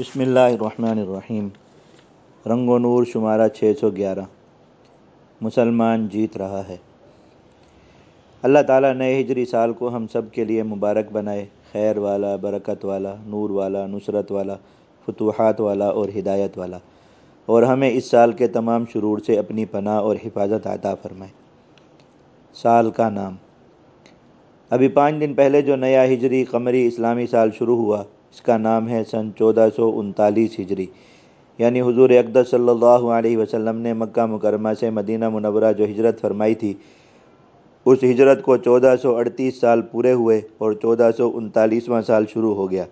بسم اللہ الرحمن الرحیم۔ رنگ و نور شمارہ چھ سو گیارہ۔ مسلمان جیت رہا ہے۔ اللہ تعالیٰ نئے ہجری سال کو ہم سب کے لیے مبارک بنائے۔ خیر والا، برکت والا، نور والا، نصرت والا، فتوحات والا اور ہدایت والا۔ اور ہمیں اس سال کے تمام شرور سے اپنی پناہ اور حفاظت عطا فرمائے۔ سال کا نام۔ ابھی پانچ دن پہلے جو نیا ہجری قمری اسلامی سال شروع ہوا اس کا نام ہے سن چودہ سو انتالیس ہجری۔ یعنی حضور اقدس صلی اللہ علیہ وسلم نے مکہ مکرمہ سے مدینہ منورہ جو ہجرت فرمائی تھی، اس ہجرت کو چودہ سو اڑتیس سال پورے ہوئے اور چودہ سو انتالیسواں سال شروع ہو گیا۔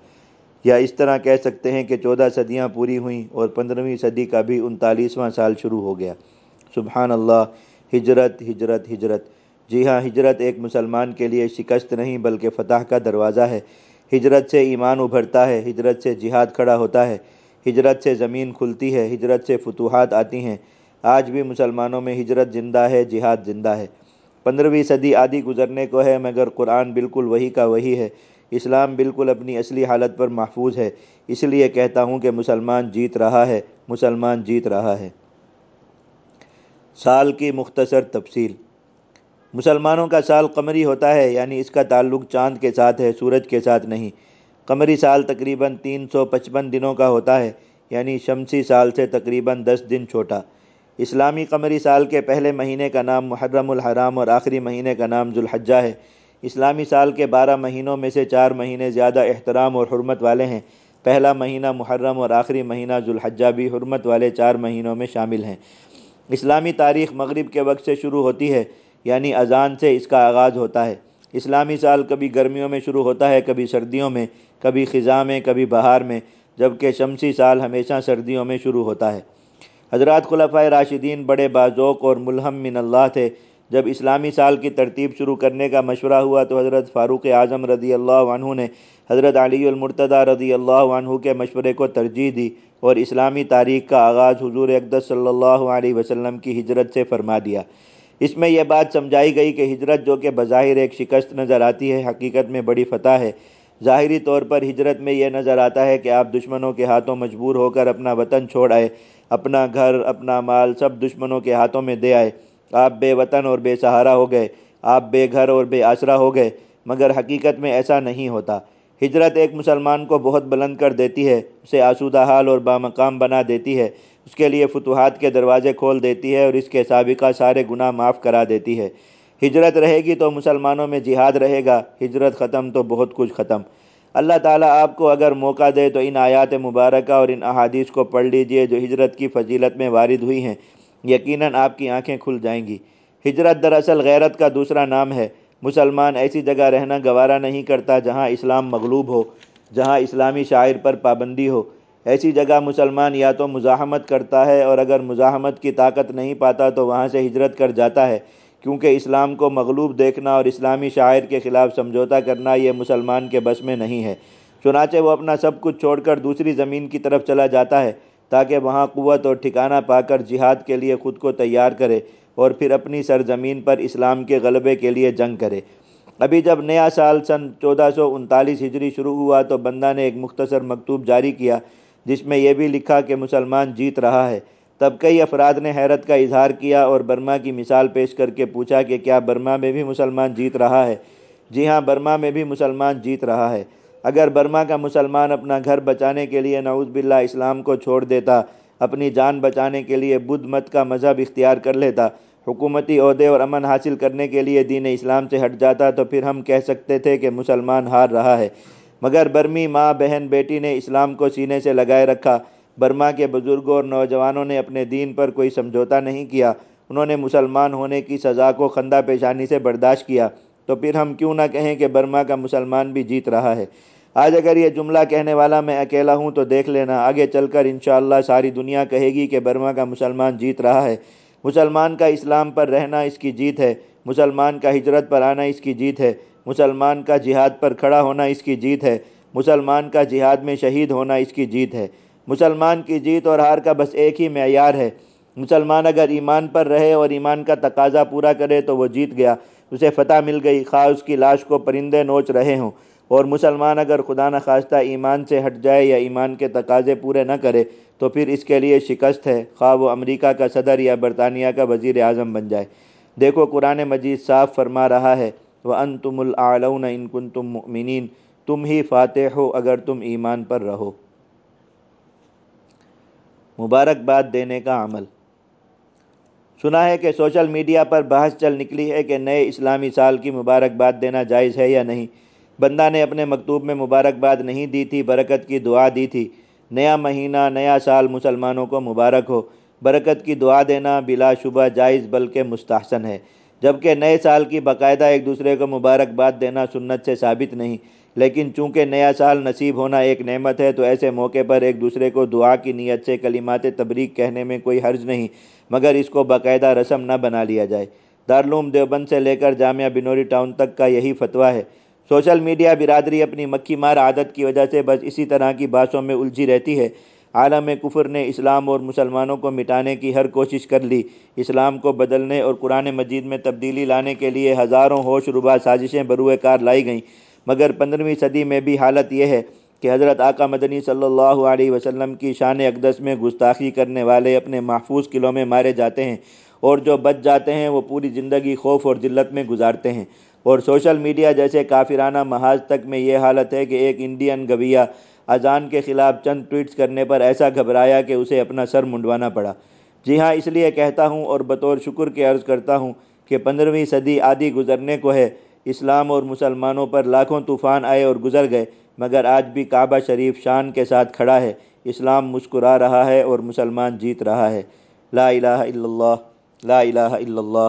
یا اس طرح کہہ سکتے ہیں کہ چودہ صدیاں پوری ہوئیں اور پندرہویں صدی کا بھی انتالیسواں سال شروع ہو گیا۔ سبحان اللہ، ہجرت ہجرت ہجرت۔ جی ہاں ہجرت ایک مسلمان کے لیے شکست نہیں بلکہ فتح کا دروازہ ہے۔ ہجرت سے ایمان ابھرتا ہے، ہجرت سے جہاد کھڑا ہوتا ہے، ہجرت سے زمین کھلتی ہے، ہجرت سے فتوحات آتی ہیں۔ آج بھی مسلمانوں میں ہجرت زندہ ہے، جہاد زندہ ہے۔ پندرہویں صدی آدھی گزرنے کو ہے، مگر قرآن بالکل وہی کا وہی ہے۔ اسلام بالکل اپنی اصلی حالت پر محفوظ ہے۔ اس لیے کہتا ہوں کہ مسلمان جیت رہا ہے، مسلمان جیت رہا ہے۔ سال کی مختصر تفصیل۔ مسلمانوں کا سال قمری ہوتا ہے یعنی اس کا تعلق چاند کے ساتھ ہے، سورج کے ساتھ نہیں۔ قمری سال تقریباً تین سو پچپن دنوں کا ہوتا ہے یعنی شمسی سال سے تقریباً دس دن چھوٹا۔ اسلامی قمری سال کے پہلے مہینے کا نام محرم الحرام اور آخری مہینے کا نام ذوالحجہ ہے۔ اسلامی سال کے بارہ مہینوں میں سے چار مہینے زیادہ احترام اور حرمت والے ہیں۔ پہلا مہینہ محرم اور آخری مہینہ ذوالحجہ بھی حرمت والے چار مہینوں میں شامل ہیں۔ اسلامی تاریخ مغرب کے وقت سے شروع ہوتی ہے۔ یعنی اذان سے اس کا آغاز ہوتا ہے۔ اسلامی سال کبھی گرمیوں میں شروع ہوتا ہے، کبھی سردیوں میں، کبھی خزاں میں، کبھی بہار میں، جبکہ شمسی سال ہمیشہ سردیوں میں شروع ہوتا ہے۔ حضرات خلفۂ راشدین بڑے بازوق اور ملہم من اللہ تھے۔ جب اسلامی سال کی ترتیب شروع کرنے کا مشورہ ہوا تو حضرت فاروق اعظم رضی اللہ عنہ نے حضرت علی المرتضی رضی اللہ عنہ کے مشورے کو ترجیح دی اور اسلامی تاریخ کا آغاز حضور اقدس صلی اللہ علیہ وسلم کی ہجرت سے فرما دیا۔ اس میں یہ بات سمجھائی گئی کہ ہجرت جو کہ بظاہر ایک شکست نظر آتی ہے، حقیقت میں بڑی فتح ہے۔ ظاہری طور پر ہجرت میں یہ نظر آتا ہے کہ آپ دشمنوں کے ہاتھوں مجبور ہو کر اپنا وطن چھوڑ آئے، اپنا گھر، اپنا مال سب دشمنوں کے ہاتھوں میں دے آئے۔ آپ بے وطن اور بے سہارا ہو گئے، آپ بے گھر اور بے آسرا ہو گئے، مگر حقیقت میں ایسا نہیں ہوتا۔ ہجرت ایک مسلمان کو بہت بلند کر دیتی ہے، اسے آسودہ حال اور بامقام بنا دیتی ہے۔ اس کے لیے فتوحات کے دروازے کھول دیتی ہے اور اس کے سابقہ سارے گناہ معاف کرا دیتی ہے۔ ہجرت رہے گی تو مسلمانوں میں جہاد رہے گا، ہجرت ختم تو بہت کچھ ختم۔ اللہ تعالیٰ آپ کو اگر موقع دے تو ان آیات مبارکہ اور ان احادیث کو پڑھ لیجیے جو ہجرت کی فضیلت میں وارد ہوئی ہیں۔ یقیناً آپ کی آنکھیں کھل جائیں گی۔ ہجرت دراصل غیرت کا دوسرا نام ہے۔ مسلمان ایسی جگہ رہنا گوارا نہیں کرتا جہاں اسلام مغلوب ہو، جہاں اسلامی شاعر پر پابندی ہو۔ ایسی جگہ مسلمان یا تو مزاحمت کرتا ہے اور اگر مزاحمت کی طاقت نہیں پاتا تو وہاں سے ہجرت کر جاتا ہے۔ کیونکہ اسلام کو مغلوب دیکھنا اور اسلامی شاعر کے خلاف سمجھوتا کرنا یہ مسلمان کے بس میں نہیں ہے۔ چنانچہ وہ اپنا سب کچھ چھوڑ کر دوسری زمین کی طرف چلا جاتا ہے تاکہ وہاں قوت اور ٹھکانہ پا کر جہاد کے لیے خود کو تیار کرے۔ اور پھر اپنی سرزمین پر اسلام کے غلبے کے لیے جنگ کرے۔ ابھی جب نیا سال سن چودہ سو انتالیس ہجری شروع ہوا تو بندہ نے ایک مختصر مکتوب جاری کیا جس میں یہ بھی لکھا کہ مسلمان جیت رہا ہے۔ تب کئی افراد نے حیرت کا اظہار کیا اور برما کی مثال پیش کر کے پوچھا کہ کیا برما میں بھی مسلمان جیت رہا ہے؟ جی ہاں برما میں بھی مسلمان جیت رہا ہے۔ اگر برما کا مسلمان اپنا گھر بچانے کے لیے نعوذ باللہ اسلام کو چھوڑ دیتا، اپنی جان بچانے کے لیے بدھ مت کا مذہب اختیار کر لیتا حکومتی عہدے اور امن حاصل کرنے کے لیے دین اسلام سے ہٹ جاتا تو پھر ہم کہہ سکتے تھے کہ مسلمان ہار رہا ہے۔ مگر برمی ماں بہن بیٹی نے اسلام کو سینے سے لگائے رکھا۔ برما کے بزرگوں اور نوجوانوں نے اپنے دین پر کوئی سمجھوتا نہیں کیا۔ انہوں نے مسلمان ہونے کی سزا کو خندہ پیشانی سے برداشت کیا۔ تو پھر ہم کیوں نہ کہیں کہ برما کا مسلمان بھی جیت رہا ہے۔ آج اگر یہ جملہ کہنے والا میں اکیلا ہوں تو دیکھ لینا۔ آگے چل کر انشاءاللہ ساری دنیا کہے گی کہ برما کا مسلمان جیت رہا ہے۔ مسلمان کا اسلام پر رہنا اس کی جیت ہے، مسلمان کا ہجرت پر آنا اس کی جیت ہے، مسلمان کا جہاد پر کھڑا ہونا اس کی جیت ہے، مسلمان کا جہاد میں شہید ہونا اس کی جیت ہے۔ مسلمان کی جیت اور ہار کا بس ایک ہی معیار ہے۔ مسلمان اگر ایمان پر رہے اور ایمان کا تقاضا پورا کرے تو وہ جیت گیا، اسے فتح مل گئی، خواہ اس کی لاش کو پرندے نوچ رہے ہوں۔ اور مسلمان اگر خدا نخواستہ ایمان سے ہٹ جائے یا ایمان کے تقاضے پورے نہ کرے، تو پھر اس کے لیے شکست ہے، خواہ وہ امریکہ کا صدر یا برطانیہ کا وزیر اعظم بن جائے۔ دیکھو، قرآن مجید صاف فرما رہا ہے، وَأَنْتُمُ الْأَعْلَوْنَ إِن كُنْتُم مُؤْمِنِينَ۔ تم ہی فاتح ہو اگر تم ایمان پر رہو۔ مبارکباد دینے کا عمل۔ سنا ہے کہ سوشل میڈیا پر بحث چل نکلی ہے کہ نئے اسلامی سال کی مبارکباد دینا جائز ہے یا نہیں۔ بندہ نے اپنے مکتوب میں مبارکباد نہیں دی تھی، برکت کی دعا دی تھی۔ نیا مہینہ، نیا سال مسلمانوں کو مبارک ہو۔ برکت کی دعا دینا بلا شبہ جائز بلکہ مستحسن ہے۔ جبکہ نئے سال کی باقاعدہ ایک دوسرے کو مبارکباد دینا سنت سے ثابت نہیں، لیکن چونکہ نیا سال نصیب ہونا ایک نعمت ہے تو ایسے موقع پر ایک دوسرے کو دعا کی نیت سے کلمات تبریک کہنے میں کوئی حرج نہیں، مگر اس کو باقاعدہ رسم نہ بنا لیا جائے۔ دارالعلوم دیوبند سے لے کر جامعہ بنوری ٹاؤن تک کا یہی فتویٰ ہے۔ سوشل میڈیا برادری اپنی مکھی مار عادت کی وجہ سے بس اسی طرح کی باتوں میں الجھی رہتی ہے۔ عالم کفر نے اسلام اور مسلمانوں کو مٹانے کی ہر کوشش کر لی۔ اسلام کو بدلنے اور قرآن مجید میں تبدیلی لانے کے لیے ہزاروں ہوش ربا سازشیں بروئے کار لائی گئیں۔ مگر پندرہویں صدی میں بھی حالت یہ ہے کہ حضرت آقا مدنی صلی اللہ علیہ وسلم کی شان اقدس میں گستاخی کرنے والے اپنے محفوظ قلعوں میں مارے جاتے ہیں اور جو بچ جاتے ہیں وہ پوری زندگی خوف اور ذلت میں گزارتے ہیں۔ اور سوشل میڈیا جیسے کافرانہ محاذ تک میں یہ حالت ہے کہ ایک انڈین گویا اذان کے خلاف چند ٹویٹس کرنے پر ایسا گھبرایا کہ اسے اپنا سر منڈوانا پڑا۔ جی ہاں اس لیے کہتا ہوں اور بطور شکر کے عرض کرتا ہوں کہ پندرہویں صدی آدھی گزرنے کو ہے۔ اسلام اور مسلمانوں پر لاکھوں طوفان آئے اور گزر گئے، مگر آج بھی کعبہ شریف شان کے ساتھ کھڑا ہے۔ اسلام مسکرا رہا ہے اور مسلمان جیت رہا ہے۔ لا الہ الا اللہ، لا الہ الا اللہ۔